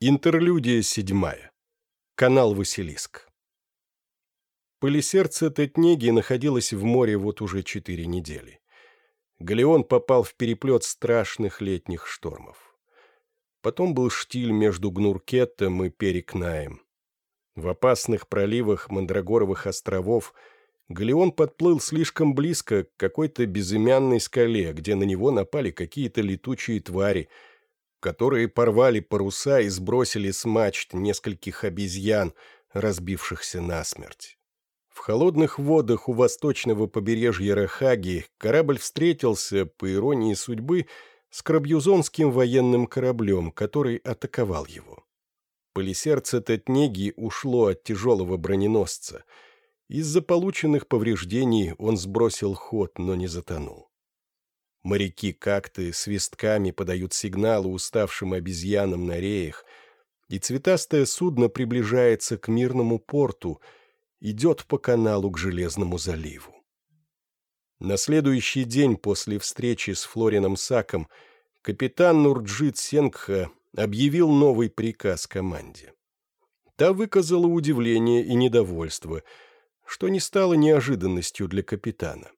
Интерлюдия седьмая. Канал Василиск. Полисердце Тетнеги находилось в море вот уже четыре недели. Галеон попал в переплет страшных летних штормов. Потом был штиль между Гнуркетом и Перекнаем. В опасных проливах Мандрагоровых островов Галеон подплыл слишком близко к какой-то безымянной скале, где на него напали какие-то летучие твари — которые порвали паруса и сбросили с мачт нескольких обезьян, разбившихся насмерть. В холодных водах у восточного побережья Рахаги корабль встретился, по иронии судьбы, с крабьюзонским военным кораблем, который атаковал его. Полисердце Тетнеги ушло от тяжелого броненосца. Из-за полученных повреждений он сбросил ход, но не затонул. Моряки как-то свистками подают сигналы уставшим обезьянам на реях, и цветастое судно приближается к мирному порту, идет по каналу к Железному заливу. На следующий день после встречи с Флорином Саком капитан Нурджит Сенгха объявил новый приказ команде. Та выказала удивление и недовольство, что не стало неожиданностью для капитана.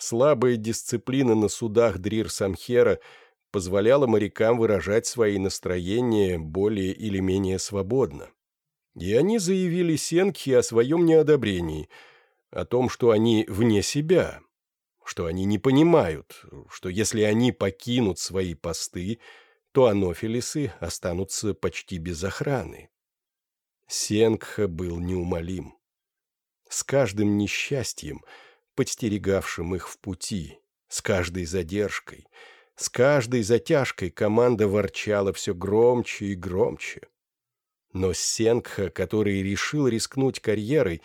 Слабая дисциплина на судах Дрир-Самхера позволяла морякам выражать свои настроения более или менее свободно. И они заявили Сенкхи о своем неодобрении, о том, что они вне себя, что они не понимают, что если они покинут свои посты, то анофилисы останутся почти без охраны. Сенгха был неумолим. С каждым несчастьем – подстерегавшим их в пути. С каждой задержкой, с каждой затяжкой команда ворчала все громче и громче. Но Сенгха, который решил рискнуть карьерой,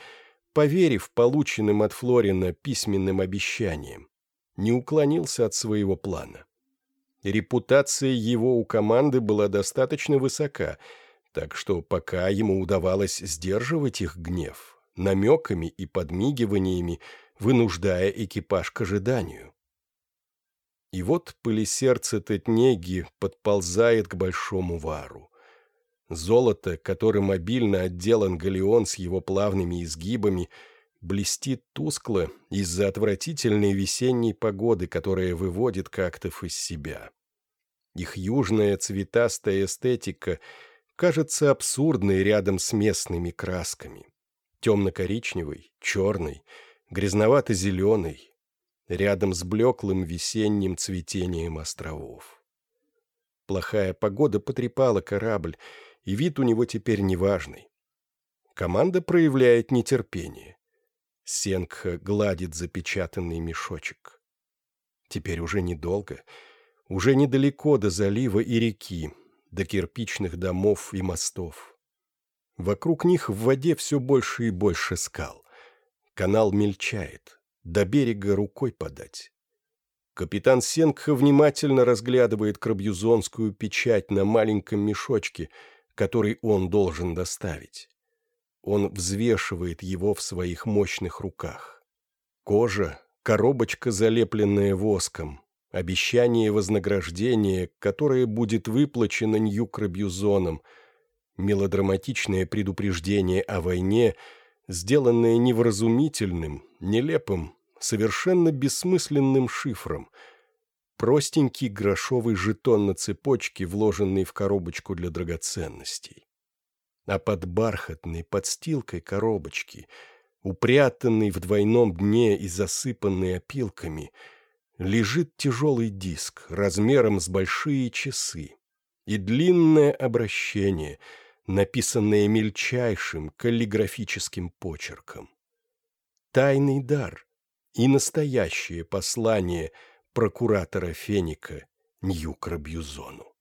поверив полученным от Флорина письменным обещаниям, не уклонился от своего плана. Репутация его у команды была достаточно высока, так что пока ему удавалось сдерживать их гнев, намеками и подмигиваниями, вынуждая экипаж к ожиданию. И вот пылесердце Тетнеги подползает к большому вару. Золото, которым обильно отделан галеон с его плавными изгибами, блестит тускло из-за отвратительной весенней погоды, которая выводит кактов из себя. Их южная цветастая эстетика кажется абсурдной рядом с местными красками. Темно-коричневый, черный — грязновато-зеленый, рядом с блеклым весенним цветением островов. Плохая погода потрепала корабль, и вид у него теперь неважный. Команда проявляет нетерпение. Сенгха гладит запечатанный мешочек. Теперь уже недолго, уже недалеко до залива и реки, до кирпичных домов и мостов. Вокруг них в воде все больше и больше скал. Канал мельчает, до берега рукой подать. Капитан Сенгха внимательно разглядывает крабьюзонскую печать на маленьком мешочке, который он должен доставить. Он взвешивает его в своих мощных руках. Кожа, коробочка, залепленная воском, обещание вознаграждения, которое будет выплачено Нью-Крабьюзоном, мелодраматичное предупреждение о войне — сделанное невразумительным, нелепым, совершенно бессмысленным шифром. Простенький грошовый жетон на цепочке, вложенный в коробочку для драгоценностей. А под бархатной подстилкой коробочки, упрятанный в двойном дне и засыпанный опилками, лежит тяжелый диск размером с большие часы и длинное обращение — написанное мельчайшим каллиграфическим почерком. Тайный дар и настоящее послание прокуратора Феника Ньюкра Бьюзону.